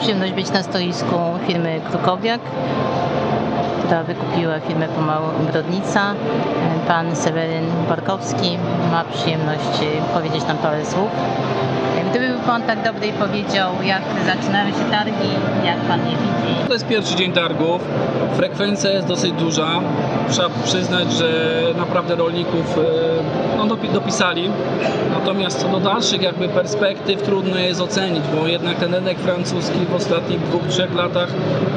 przyjemność być na stoisku firmy Krukowiak, która wykupiła firmę pomału Brodnica. Pan Seweryn Borkowski ma przyjemność e, powiedzieć nam parę słów. Gdyby był Pan tak dobry i powiedział, jak zaczynają się targi, jak Pan je widzi. To jest pierwszy dzień targów. Frekwencja jest dosyć duża. Trzeba przyznać, że naprawdę rolników e, no, dopisali. Natomiast co do dalszych jakby perspektyw trudno jest ocenić, bo jednak ten rynek francuski w ostatnich dwóch, trzech latach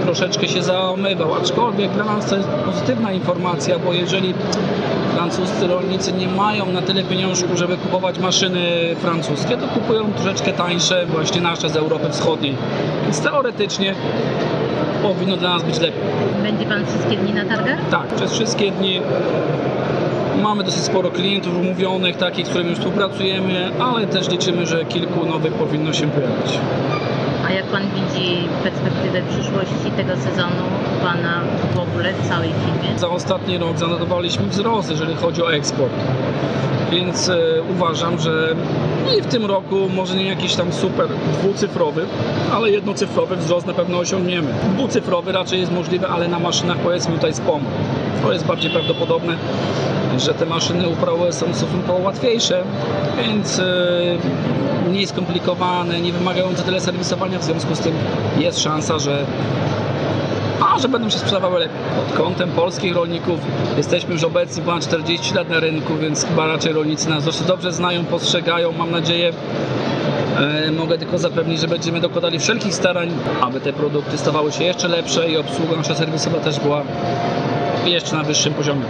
troszeczkę się załamywał. Aczkolwiek dla nas to jest pozytywna informacja, bo jeżeli francuscy rolnicy nie mają na tyle pieniążków, żeby kupować maszyny francuskie, to kupują troszeczkę tańsze właśnie nasze z Europy Wschodniej. Więc teoretycznie powinno dla nas być lepiej. Będzie Pan wszystkie dni na targach? Tak, przez wszystkie dni mamy dosyć sporo klientów umówionych, takich, z którymi już współpracujemy, ale też liczymy, że kilku nowych powinno się pojawić. A jak Pan widzi perspektywę przyszłości tego sezonu Pana w ogóle w całej firmie? Za ostatni rok zanotowaliśmy wzrost, jeżeli chodzi o eksport. Więc e, uważam, że i w tym roku może nie jakiś tam super dwucyfrowy, ale jednocyfrowy wzrost na pewno osiągniemy. Dwucyfrowy raczej jest możliwy, ale na maszynach powiedzmy tutaj z POM. To jest bardziej prawdopodobne, że te maszyny uprawowe są stosunkowo łatwiejsze, więc e, mniej skomplikowane, nie wymagające tyle serwisowania, w związku z tym jest szansa, że a że będą się sprzedawały lepiej. Pod kątem polskich rolników jesteśmy już obecni ponad 40 lat na rynku, więc chyba raczej rolnicy nas dosyć dobrze znają, postrzegają, mam nadzieję. E, mogę tylko zapewnić, że będziemy dokładali wszelkich starań, aby te produkty stawały się jeszcze lepsze i obsługa nasza serwisowa też była jeszcze na wyższym poziomie.